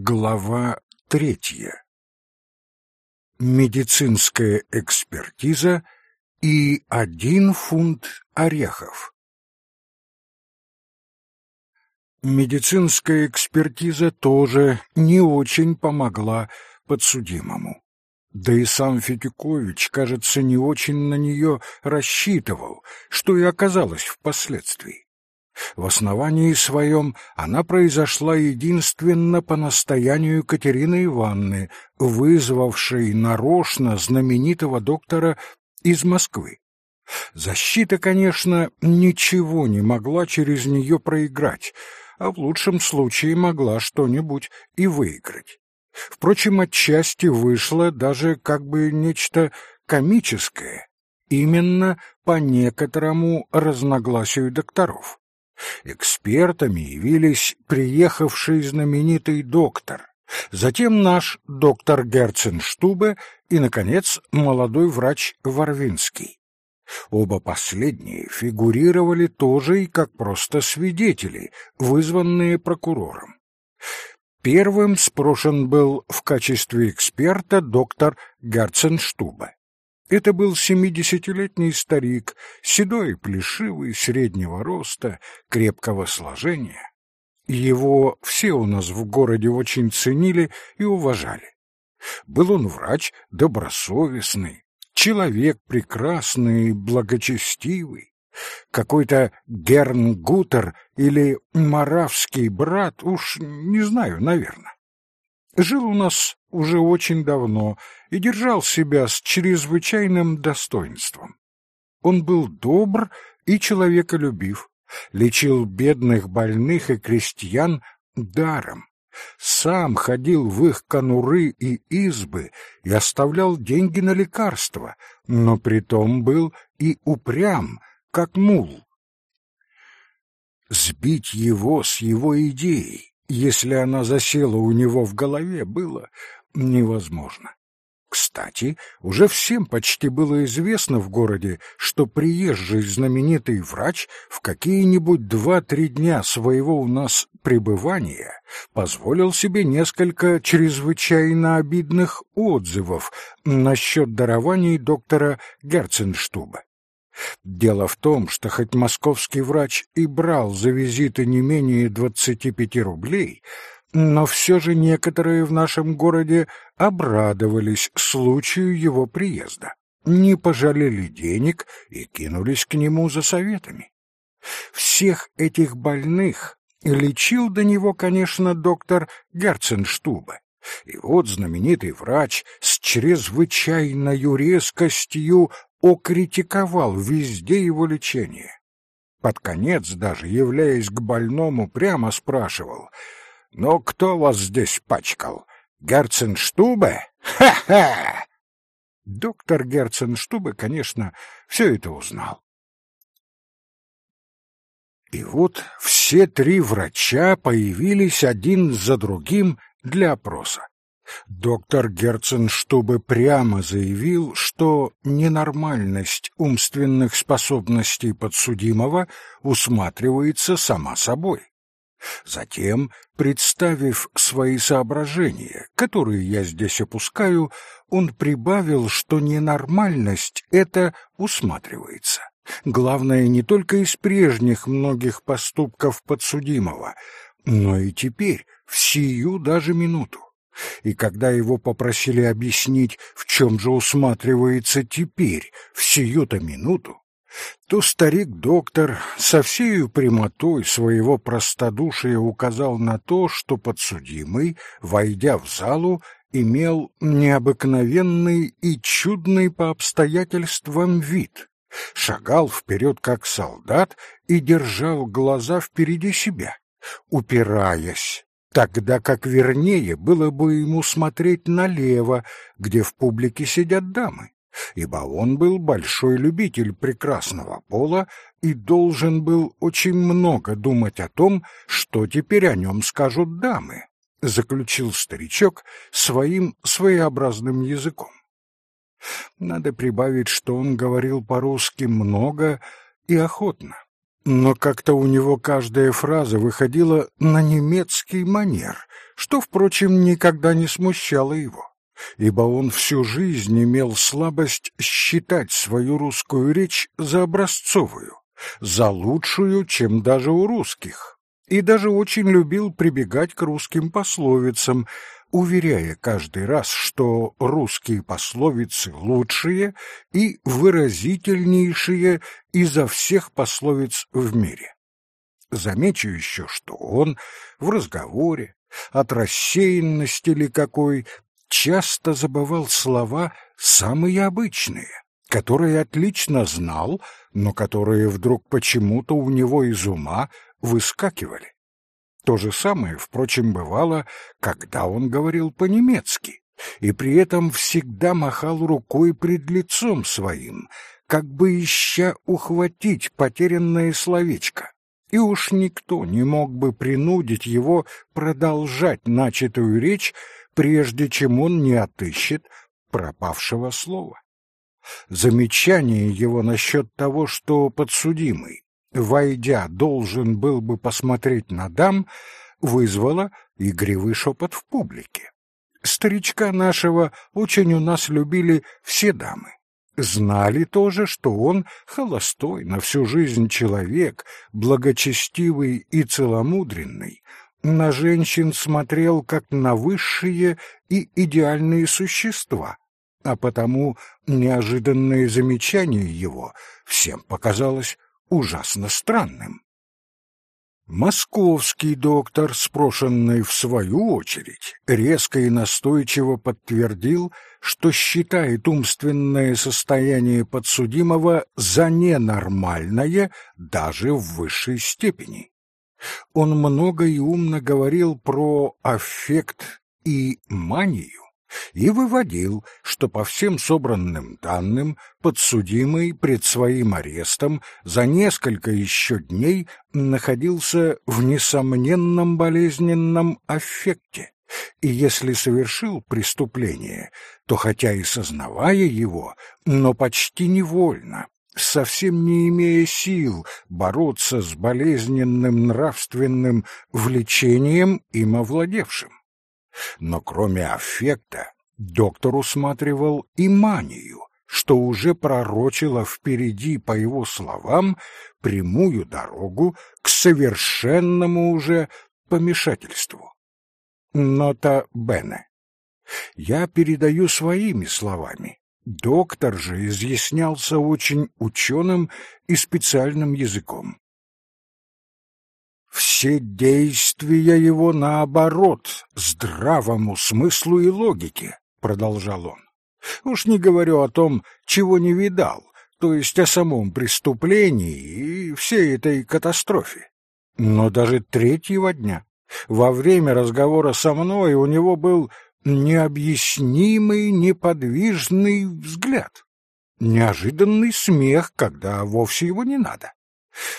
Глава третья. Медицинская экспертиза и один фунт орехов. Медицинская экспертиза тоже не очень помогла подсудимому. Да и сам Фетюкович, кажется, не очень на нее рассчитывал, что и оказалось впоследствии. В основании своем она произошла единственно по настоянию Катерины Ивановны, вызвавшей нарочно знаменитого доктора из Москвы. Защита, конечно, ничего не могла через нее проиграть, а в лучшем случае могла что-нибудь и выиграть. Впрочем, отчасти вышло даже как бы нечто комическое, именно по некоторому разногласию докторов. Экспертами явились приехавший знаменитый доктор, затем наш доктор Герценштубе и, наконец, молодой врач Варвинский. Оба последние фигурировали тоже и как просто свидетели, вызванные прокурором. Первым спрошен был в качестве эксперта доктор Герценштубе. Это был семидесятилетний старик, седой, плешивый, среднего роста, крепкого сложения. Его все у нас в городе очень ценили и уважали. Был он врач добросовестный, человек прекрасный благочестивый. Какой-то Гернгутер или Моравский брат, уж не знаю, наверное. Жил у нас уже очень давно и держал себя с чрезвычайным достоинством. Он был добр и человеколюбив, лечил бедных больных и крестьян даром, сам ходил в их конуры и избы и оставлял деньги на лекарства, но притом был и упрям, как мул. Сбить его с его идеей, если она засела у него в голове, было невозможно. Кстати, уже всем почти было известно в городе, что приезжий знаменитый врач в какие-нибудь два-три дня своего у нас пребывания позволил себе несколько чрезвычайно обидных отзывов насчет дарований доктора Герценштуба. Дело в том, что хоть московский врач и брал за визиты не менее двадцати пяти рублей, но все же некоторые в нашем городе обрадовались случаю его приезда, не пожалели денег и кинулись к нему за советами. Всех этих больных лечил до него, конечно, доктор Герценштубе. И вот знаменитый врач с чрезвычайной резкостью окритиковал везде его лечение. Под конец даже, являясь к больному, прямо спрашивал — но кто вас здесь пачкал? Герценштубе? Ха-ха! Доктор Герценштубе, конечно, все это узнал. И вот все три врача появились один за другим для опроса. Доктор Герценштубе прямо заявил, что ненормальность умственных способностей подсудимого усматривается сама собой. Затем, представив свои соображения, которые я здесь опускаю, он прибавил, что ненормальность это усматривается. Главное, не только из прежних многих поступков подсудимого, но и теперь, в сию даже минуту. И когда его попросили объяснить, в чем же усматривается теперь, в сию-то минуту, то старик-доктор со всею прямотой своего простодушия указал на то, что подсудимый, войдя в залу, имел необыкновенный и чудный по обстоятельствам вид, шагал вперед как солдат и держал глаза впереди себя, упираясь, тогда как вернее было бы ему смотреть налево, где в публике сидят дамы ибо он был большой любитель прекрасного пола и должен был очень много думать о том, что теперь о нем скажут дамы, заключил старичок своим своеобразным языком. Надо прибавить, что он говорил по-русски много и охотно. Но как-то у него каждая фраза выходила на немецкий манер, что, впрочем, никогда не смущало его, ибо он всю жизнь имел слабость считать свою русскую речь за образцовую, за лучшую, чем даже у русских, и даже очень любил прибегать к русским пословицам, уверяя каждый раз, что русские пословицы лучшие и выразительнейшие изо всех пословиц в мире. Замечу еще, что он в разговоре, от рассеянности ли какой, часто забывал слова самые обычные, которые отлично знал, но которые вдруг почему-то у него из ума выскакивали. То же самое, впрочем, бывало, когда он говорил по-немецки, и при этом всегда махал рукой пред лицом своим, как бы ища ухватить потерянное словечко. И уж никто не мог бы принудить его продолжать начатую речь, прежде чем он не отыщет пропавшего слова. Замечание его насчет того, что подсудимый войдя, должен был бы посмотреть на дам, вызвало игривый шепот в публике. Старичка нашего очень у нас любили все дамы. Знали тоже, что он холостой на всю жизнь человек, благочестивый и целомудренный, на женщин смотрел как на высшие и идеальные существа, а потому неожиданное замечание его всем показалось ужасно странным. Московский доктор, спрошенный в свою очередь, резко и настойчиво подтвердил, что считает умственное состояние подсудимого за ненормальное даже в высшей степени. Он много и умно говорил про аффект и манию, и выводил, что по всем собранным данным подсудимый пред своим арестом за несколько еще дней находился в несомненном болезненном аффекте, и если совершил преступление, то хотя и сознавая его, но почти невольно, совсем не имея сил бороться с болезненным нравственным влечением им овладевшим. Но кроме аффекта, доктор усматривал и манию, что уже пророчило впереди, по его словам, прямую дорогу к совершенному уже помешательству. Нота Бене. Я передаю своими словами. Доктор же изъяснялся очень ученым и специальным языком. Все действия его наоборот, здравому смыслу и логике, продолжал он. Уж не говорю о том, чего не видал, то есть о самом преступлении и всей этой катастрофе. Но даже третьего дня, во время разговора со мной, у него был необъяснимый неподвижный взгляд, неожиданный смех, когда вовсе его не надо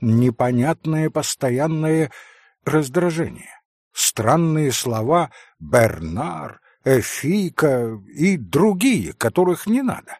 непонятное постоянное раздражение, странные слова «Бернар», «Эфика» и другие, которых не надо.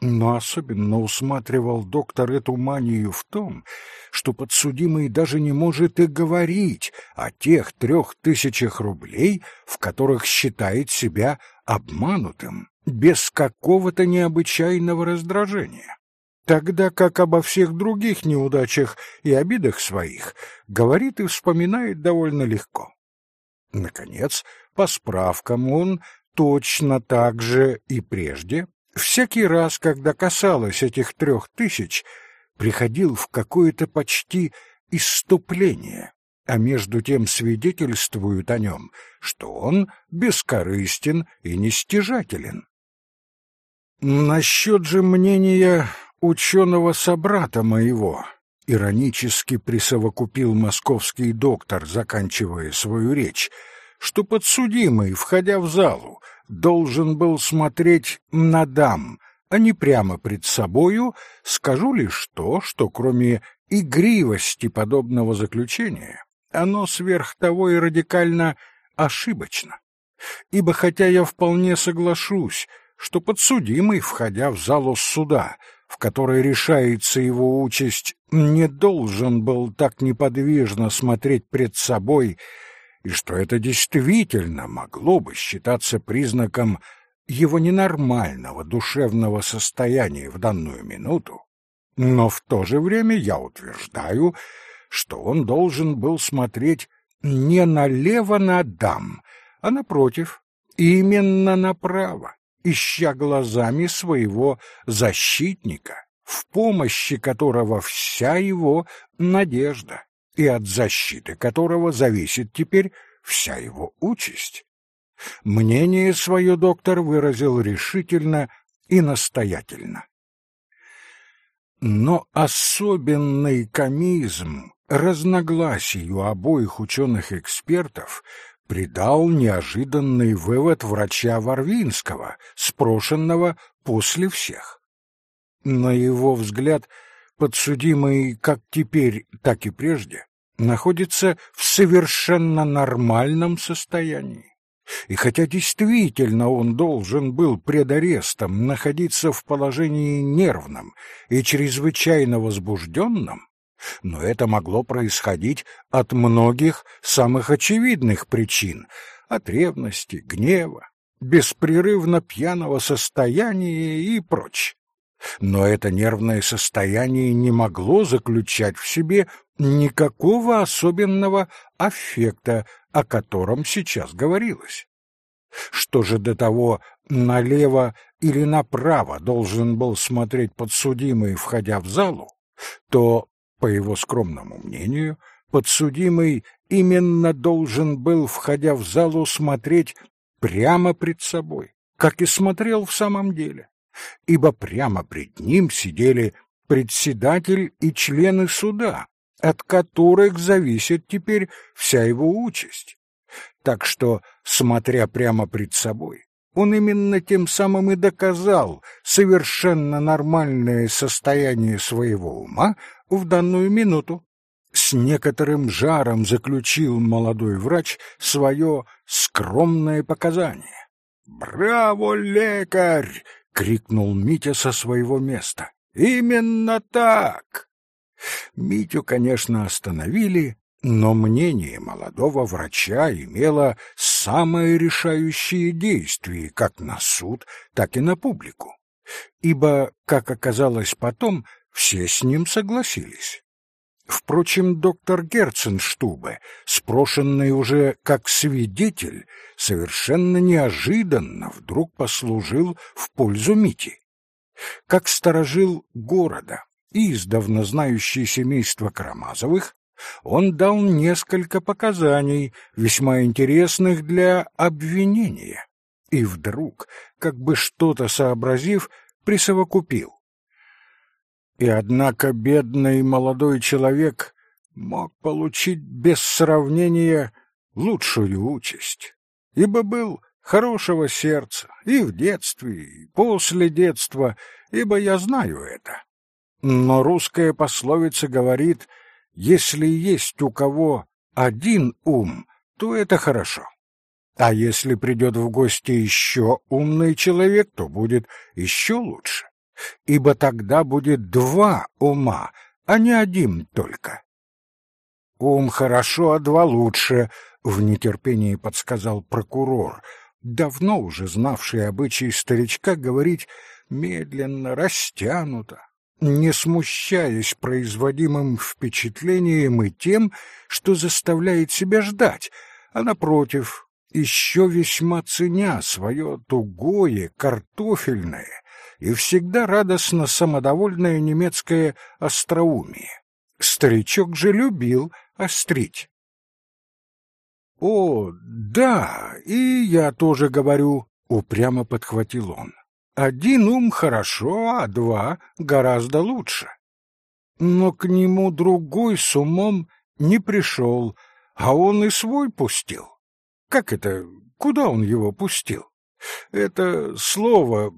Но особенно усматривал доктор эту манию в том, что подсудимый даже не может и говорить о тех трех тысячах рублей, в которых считает себя обманутым, без какого-то необычайного раздражения тогда как обо всех других неудачах и обидах своих говорит и вспоминает довольно легко. Наконец, по справкам он точно так же и прежде, всякий раз, когда касалось этих трех тысяч, приходил в какое-то почти иступление, а между тем свидетельствуют о нем, что он бескорыстен и нестяжателен. Насчет же мнения ученого собрата моего, иронически присовокупил московский доктор, заканчивая свою речь, что подсудимый, входя в залу, должен был смотреть на дам, а не прямо пред собою, скажу лишь то, что кроме игривости подобного заключения, оно сверх того и радикально ошибочно. Ибо хотя я вполне соглашусь, что подсудимый, входя в залу суда, в которой решается его участь, не должен был так неподвижно смотреть пред собой, и что это действительно могло бы считаться признаком его ненормального душевного состояния в данную минуту, но в то же время я утверждаю, что он должен был смотреть не налево на дам, а напротив, именно направо, ища глазами своего защитника, в помощи которого вся его надежда, и от защиты которого зависит теперь вся его участь. Мнение свое доктор выразил решительно и настоятельно. Но особенный комизм разногласию обоих ученых-экспертов придал неожиданный вывод врача Варвинского, спрошенного после всех. На его взгляд, подсудимый как теперь, так и прежде находится в совершенно нормальном состоянии. И хотя действительно он должен был пред арестом находиться в положении нервном и чрезвычайно возбужденном, но это могло происходить от многих самых очевидных причин — от ревности, гнева, беспрерывно пьяного состояния и прочь. Но это нервное состояние не могло заключать в себе никакого особенного аффекта, о котором сейчас говорилось. Что же до того, налево или направо должен был смотреть подсудимый, входя в залу, то, по его скромному мнению, подсудимый именно должен был, входя в залу, смотреть прямо пред собой, как и смотрел в самом деле, ибо прямо пред ним сидели председатель и члены суда, от которых зависит теперь вся его участь. Так что, смотря прямо пред собой, он именно тем самым и доказал совершенно нормальное состояние своего ума в данную минуту. С некоторым жаром заключил молодой врач свое скромное показание. «Браво, лекарь!» — крикнул Митя со своего места. «Именно так!» Митю, конечно, остановили, но мнение молодого врача имело самое решающее действие как на суд, так и на публику. Ибо, как оказалось потом, все с ним согласились. Впрочем, доктор Герценштубе, спрошенный уже как свидетель, совершенно неожиданно вдруг послужил в пользу Мити. Как сторожил города, издавна знающий семейство Карамазовых, он дал несколько показаний, весьма интересных для обвинения, и вдруг, как бы что-то сообразив, присовокупил. И однако бедный молодой человек мог получить без сравнения лучшую участь, ибо был хорошего сердца и в детстве, и после детства, ибо я знаю это. Но русская пословица говорит — если есть у кого один ум, то это хорошо. А если придет в гости еще умный человек, то будет еще лучше, ибо тогда будет два ума, а не один только. «Ум хорошо, а два лучше», — в нетерпении подсказал прокурор, давно уже знавший обычай старичка говорить медленно, растянуто, не смущаясь производимым впечатлением и тем, что заставляет себя ждать, а, напротив, еще весьма ценя свое тугое, картофельное и всегда радостно самодовольное немецкое остроумие. Старичок же любил острить. «О, да, и я тоже говорю», — упрямо подхватил он. Один ум хорошо, а два гораздо лучше. Но к нему другой с умом не пришел, а он и свой пустил. Как это? Куда он его пустил? Это слово,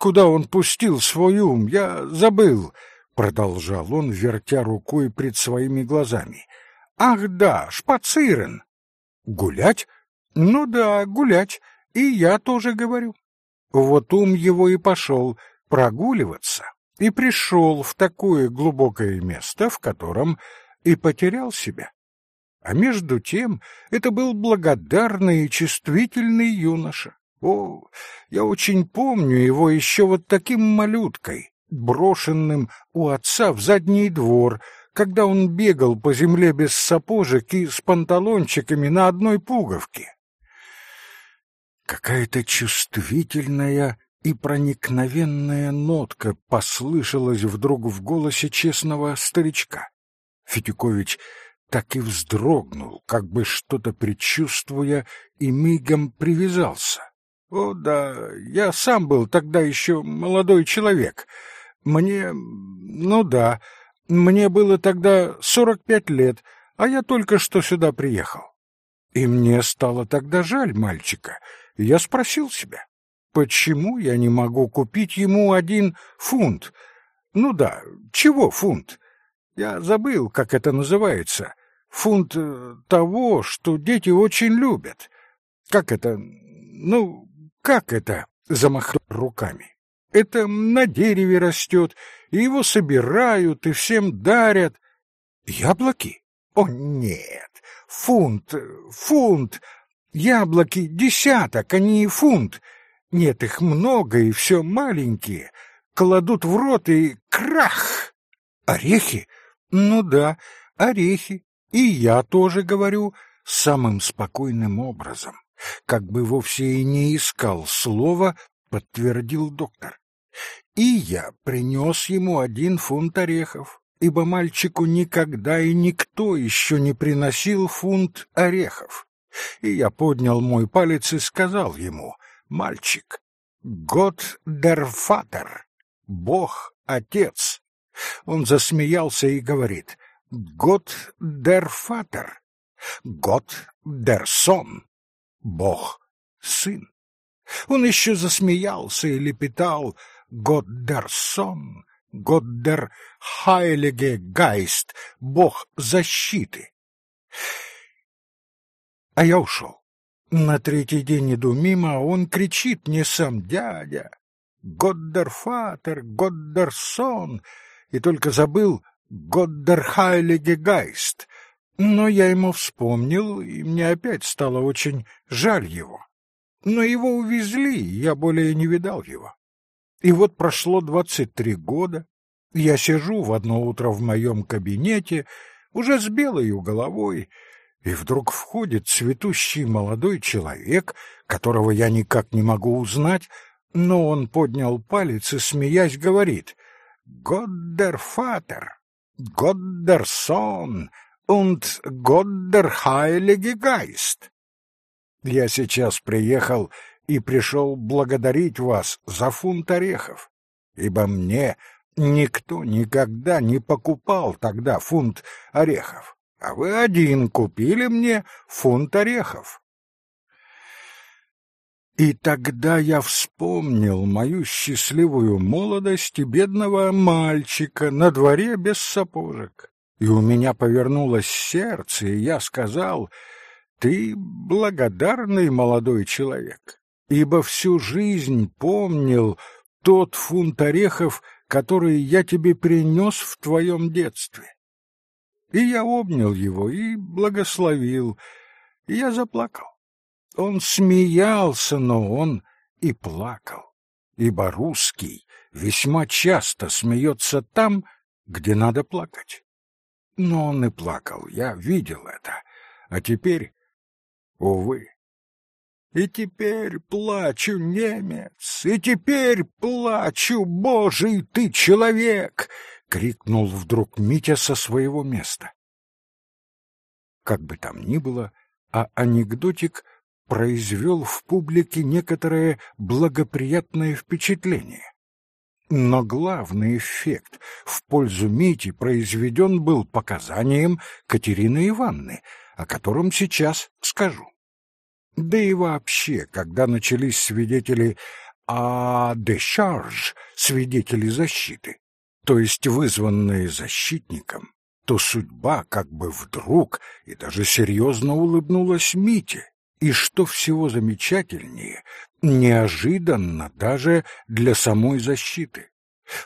куда он пустил свой ум, я забыл, продолжал он, вертя рукой пред своими глазами. Ах да, шпацирен. Гулять? Ну да, гулять. И я тоже говорю. Вот ум его и пошел прогуливаться, и пришел в такое глубокое место, в котором и потерял себя. А между тем это был благодарный и чувствительный юноша. О, я очень помню его еще вот таким малюткой, брошенным у отца в задний двор, когда он бегал по земле без сапожек и с панталончиками на одной пуговке. Какая-то чувствительная и проникновенная нотка послышалась вдруг в голосе честного старичка. Фетюкович так и вздрогнул, как бы что-то предчувствуя, и мигом привязался. О да, я сам был тогда еще молодой человек. Мне... ну да, мне было тогда сорок пять лет, а я только что сюда приехал. И мне стало тогда жаль мальчика. Я спросил себя, почему я не могу купить ему один фунт? Ну да, чего фунт? Я забыл, как это называется. Фунт э, того, что дети очень любят. Как это? Ну, как это? Замахал руками. Это на дереве растет, и его собирают и всем дарят. Яблоки? О, нет! Фунт, фунт! Яблоки десяток, а не фунт. Нет, их много, и все маленькие. Кладут в рот и крах! Орехи? Ну да, орехи. И я тоже говорю самым спокойным образом, как бы вовсе и не искал слова, подтвердил доктор. И я принес ему один фунт орехов, ибо мальчику никогда и никто еще не приносил фунт орехов. И я поднял мой палец и сказал ему, «Мальчик, год дер фатер, Бог Отец». Он засмеялся и говорит, «Год дер фатер, год дер сон, Бог Сын». Он еще засмеялся и лепетал «Годдер сон, Годдер Хайлиге Гайст, Бог защиты». А я ушел. На третий день иду мимо, а он кричит мне сам «Дядя! Годдер Фатер, Годдер Сон!» И только забыл «Годдер Хайлиге Гайст». Но я ему вспомнил, и мне опять стало очень жаль его. Но его увезли, я более не видал его. И вот прошло двадцать три года, я сижу в одно утро в моем кабинете, уже с белой головой, и вдруг входит цветущий молодой человек, которого я никак не могу узнать, но он поднял палец и, смеясь, говорит «Годдер Фатер, Und Годдер Хайлиге Гайст». Я сейчас приехал и пришел благодарить вас за фунт орехов, ибо мне никто никогда не покупал тогда фунт орехов, а вы один купили мне фунт орехов. И тогда я вспомнил мою счастливую молодость и бедного мальчика на дворе без сапожек, и у меня повернулось сердце, и я сказал — ты благодарный молодой человек, ибо всю жизнь помнил тот фунт орехов, который я тебе принес в твоем детстве. И я обнял его и благословил, и я заплакал. Он смеялся, но он и плакал, ибо русский весьма часто смеется там, где надо плакать. Но он и плакал, я видел это. А теперь Увы. И теперь плачу, немец, и теперь плачу, божий ты человек! — крикнул вдруг Митя со своего места. Как бы там ни было, а анекдотик произвел в публике некоторое благоприятное впечатление. Но главный эффект в пользу Мити произведен был показанием Катерины Ивановны, о котором сейчас скажу. Да и вообще, когда начались свидетели а дешарж, свидетели защиты, то есть вызванные защитником, то судьба как бы вдруг и даже серьезно улыбнулась Мите, И что всего замечательнее, неожиданно даже для самой защиты.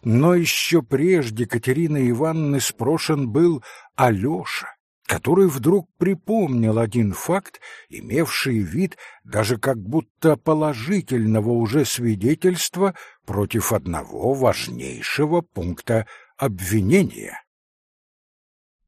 Но еще прежде Катерины Ивановны спрошен был Алеша, который вдруг припомнил один факт, имевший вид даже как будто положительного уже свидетельства против одного важнейшего пункта обвинения.